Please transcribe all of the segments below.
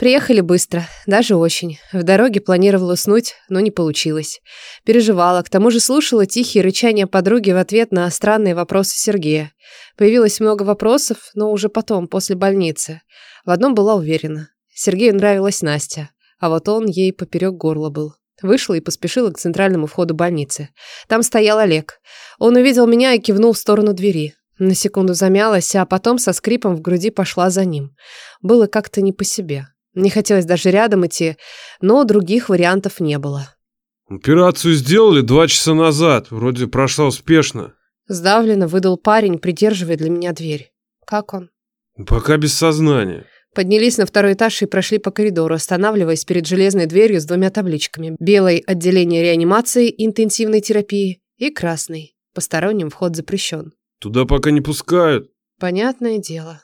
Приехали быстро, даже очень. В дороге планировала уснуть, но не получилось. Переживала, к тому же слушала тихие рычания подруги в ответ на странные вопросы Сергея. Появилось много вопросов, но уже потом, после больницы. В одном была уверена. Сергею нравилась Настя, а вот он ей поперек горла был. Вышла и поспешила к центральному входу больницы. Там стоял Олег. Он увидел меня и кивнул в сторону двери. На секунду замялась, а потом со скрипом в груди пошла за ним. Было как-то не по себе. Не хотелось даже рядом идти, но других вариантов не было. Операцию сделали два часа назад. Вроде прошла успешно. Сдавленно выдал парень, придерживая для меня дверь. Как он? Пока без сознания. Поднялись на второй этаж и прошли по коридору, останавливаясь перед железной дверью с двумя табличками. Белой – отделение реанимации интенсивной терапии и красный – посторонним вход запрещен. Туда пока не пускают. Понятное дело.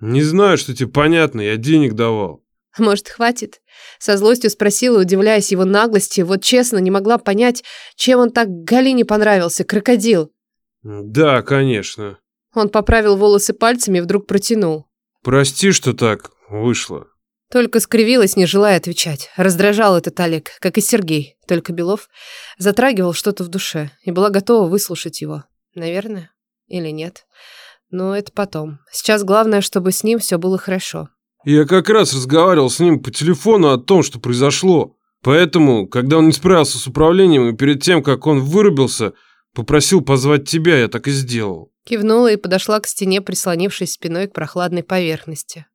Не знаю, что тебе понятно, я денег давал. Может, хватит? Со злостью спросила, удивляясь его наглости. Вот честно, не могла понять, чем он так Галине понравился. Крокодил. Да, конечно. Он поправил волосы пальцами и вдруг протянул. Прости, что так вышло. Только скривилась, не желая отвечать. Раздражал этот Олег, как и Сергей. Только Белов затрагивал что-то в душе и была готова выслушать его. Наверное. Или нет. Но это потом. Сейчас главное, чтобы с ним все было хорошо. Я как раз разговаривал с ним по телефону о том, что произошло. Поэтому, когда он не справился с управлением и перед тем, как он вырубился, попросил позвать тебя, я так и сделал. Кивнула и подошла к стене, прислонившись спиной к прохладной поверхности.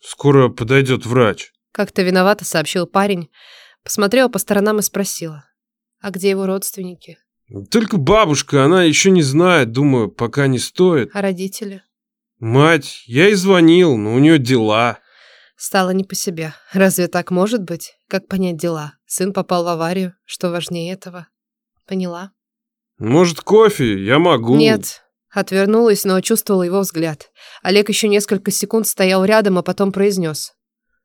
Скоро подойдет врач. Как-то виновато сообщил парень. Посмотрела по сторонам и спросила. А где его родственники? Только бабушка, она еще не знает, думаю, пока не стоит. А родители? Мать, я и звонил, но у нее дела. Стало не по себе. Разве так может быть? Как понять дела? Сын попал в аварию. Что важнее этого? Поняла. Может, кофе? Я могу. Нет. Отвернулась, но чувствовала его взгляд. Олег еще несколько секунд стоял рядом, а потом произнес.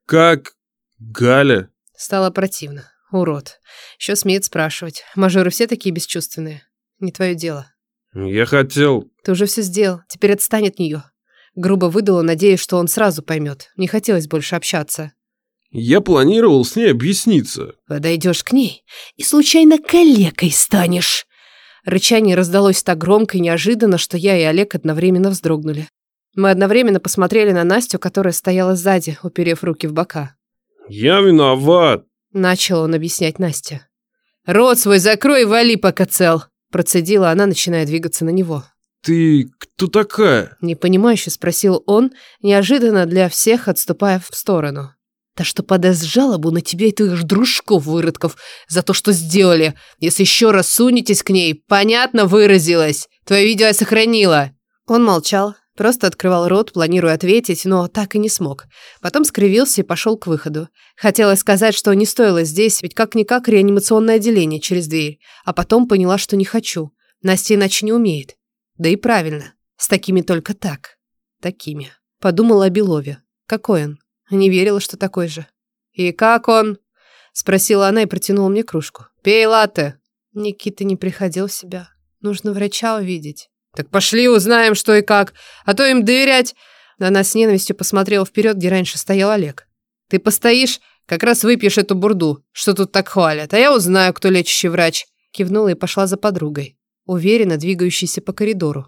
Как Галя? Стало противно. Урод. Еще смеет спрашивать. Мажоры все такие бесчувственные. Не твое дело. Я хотел... Ты уже все сделал. Теперь отстань от нее. Грубо выдала, надеясь, что он сразу поймет. Не хотелось больше общаться. Я планировал с ней объясниться. Подойдешь к ней и случайно калекой станешь. Рычание раздалось так громко и неожиданно, что я и Олег одновременно вздрогнули. Мы одновременно посмотрели на Настю, которая стояла сзади, уперев руки в бока. «Я виноват!» Начал он объяснять Насте. «Рот свой закрой и вали, пока цел!» Процедила она, начиная двигаться на него. «Ты кто такая?» Непонимающе спросил он, неожиданно для всех отступая в сторону. «Да что подаст жалобу на тебя и твоих дружков-выродков за то, что сделали. Если еще раз сунетесь к ней, понятно выразилась. Твое видео я сохранила». Он молчал, просто открывал рот, планируя ответить, но так и не смог. Потом скривился и пошел к выходу. Хотелось сказать, что не стоило здесь, ведь как-никак реанимационное отделение через дверь. А потом поняла, что не хочу. Настя иначе не умеет. Да и правильно. С такими только так. Такими. Подумала о Белове. Какой он? Не верила, что такой же. «И как он?» Спросила она и протянула мне кружку. «Пей латте». Никита не приходил в себя. Нужно врача увидеть. «Так пошли узнаем, что и как. А то им доверять...» Она с ненавистью посмотрела вперед, где раньше стоял Олег. «Ты постоишь, как раз выпьешь эту бурду, что тут так хвалят, а я узнаю, кто лечащий врач». Кивнула и пошла за подругой уверенно двигающейся по коридору.